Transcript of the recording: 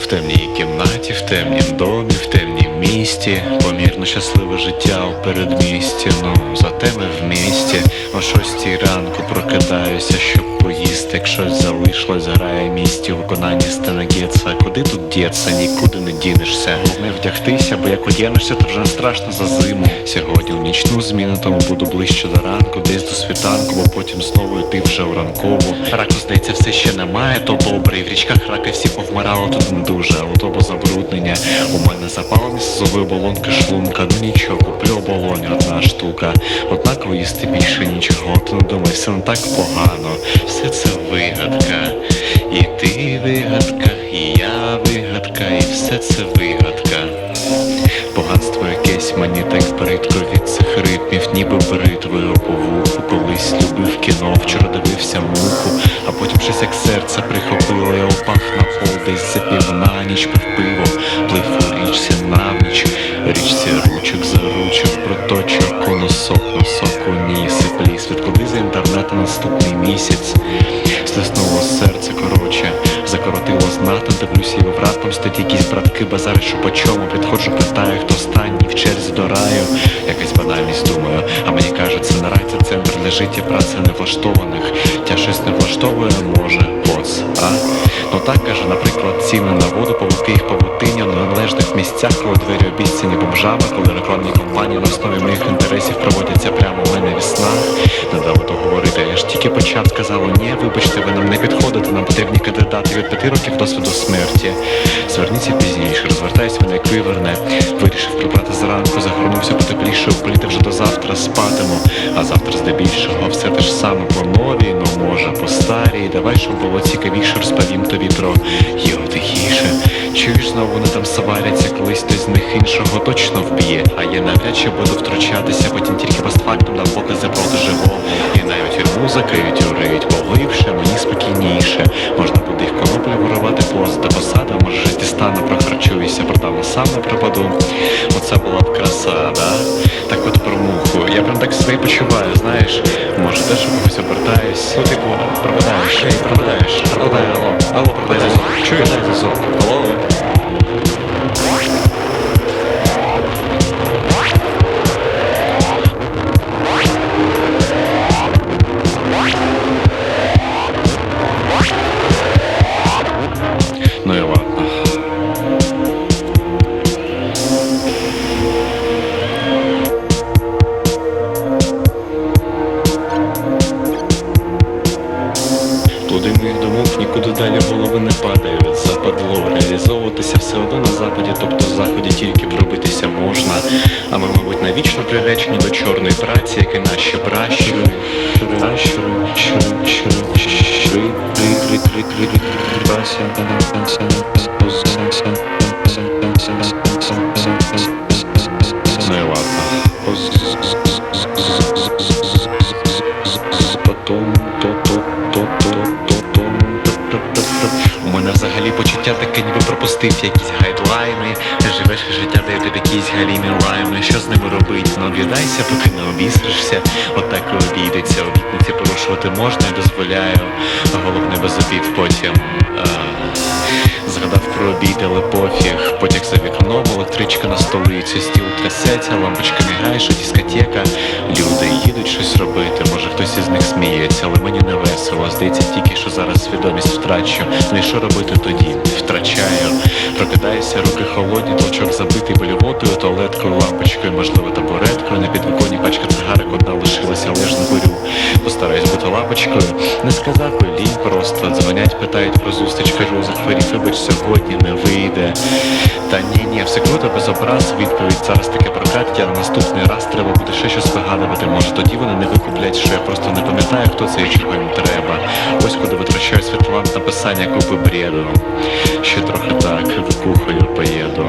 В темній кімнаті, в темнім домі, в темнім місті, помірно щасливе життя у передмісті, ну зате ми в місті. О шостій ранку прокидаюся, щоб поїсти. Як щось залишилось, грає в місті у виконанні Стенагетса. Куди тут діться, нікуди не дінешся. Не вдягтися, бо як одягнешся, то вже страшно за зиму. Сьогодні у нічну зміну, тому буду ближче до ранку, десь до світанку, бо потім знову йти вже у ранкову. Раку, здається, все ще немає, то добре. І в річках раки всі повмирали, тут не дуже, але то бо забруднення. У мене запалені созової оболонки шлунка. Ну нічого, куплю оболонь, одна штука. Однаково їсти більше нічого. Ти не думай, все не так погано. Все це вигадка. І ти вигадка, і я вигадка, і все це вигадка. Поганство якесь мені так бридко від цих ритмів, ніби бритвою по вуху. Колись любив кіно, вчора дивився муху, а потім щось як серце прихопило, я упав на пол, десь запів на ніч пив пиво, плив у річці навніч, річці ручок інтернету наступний місяць. Стиснуло серце короче, закоротило знатно, дивлюся, і раптом стоять якісь братки, базари, що по чому підходжу, питаю, хто останній в черзі до раю. Якась банальність думаю, а мені кажуть, це не рай, це центр для життя праці невлаштованих. Тя щось не влаштовує, може, поц, а? Ну так каже, наприклад, ціни на воду, павуки їх павутиння на належних місцях, коли двері обіцяні бомжами, коли рекламні компанії на основі моїх інтересів проводяться сказала, ні, вибачте, ви нам не підходите, нам потрібні кандидати від п'яти років досвіду смерті. Зверніться пізніше, розвертаюся мене як виверне. Вирішив прибрати зранку, загорнувся потепліше, політи вже до завтра спатиму. А завтра здебільшого все те ж саме по новій, ну може по старій. Давай, щоб було цікавіше, розповім тобі про. Чуєш, знову вони там сваряться, колись хтось з них іншого точно вб'є. А я навряд чи буду втручатися, потім тільки постфактум дам покази проти живого. І навіть тюрму закриють, уриють поглибше, мені спокійніше. Можна буде їх коноплі вирувати пост до посади, може життя стану, прохарчуюся, продавно сам не пропаду. Оце була б краса, да? Так так себе почуваю, знаєш. Може теж у когось обертаюсь. Ну, типу, пропадаєш, пропадаєш, пропадає, алло, алло, пропадай звук. Чуєш? звук? Алло? Нікуди далі голови не падають. Западло реалізовуватися все одно на западі, тобто в заході тільки пробитися можна. А ми, мабуть, навічно приречені до чорної праці, як і наші пращури. Пращури, мене взагалі почуття таке, ніби пропустив якісь гайдлайни. Живеш життя, де тут якісь галіни лайми. Що з ними робити? Ну об'їдайся, поки не обісришся. Отак і обійдеться. Обітниці порушувати можна, дозволяю. Головне без обід потім. А... Згадав про обід, але пофіг. Потяг за вікном, електричка на столицю, стіл трясеться, лампочка мігає, що дискотека. Люди їдуть щось робити, може хтось із них сміється, але мені не весело. Здається, тільки що зараз свідомість втрачу. І що робити тоді? Втрачаю. Прокидаюся, руки холодні, толчок забитий болівотою, туалеткою, лампочкою, можливо, табуреткою. На підвіконні пачка цигарок одна лишилася, але ж не курю. Постараюсь бути лапочкою. Не сказав лінь просто. Дзвонять, питають про зустріч, кажу, захворів, вибач, сьогодні не вийде. Та ні, ні, все круто, без образ, відповідь зараз таке прокаття, на наступний раз треба буде ще щось вигадувати. Може тоді вони не викуплять, що я просто не пам'ятаю, хто це і чого їм треба. Ось куди витрачаю свій написання купи бреду. Ще трохи так, викухаю, поїду.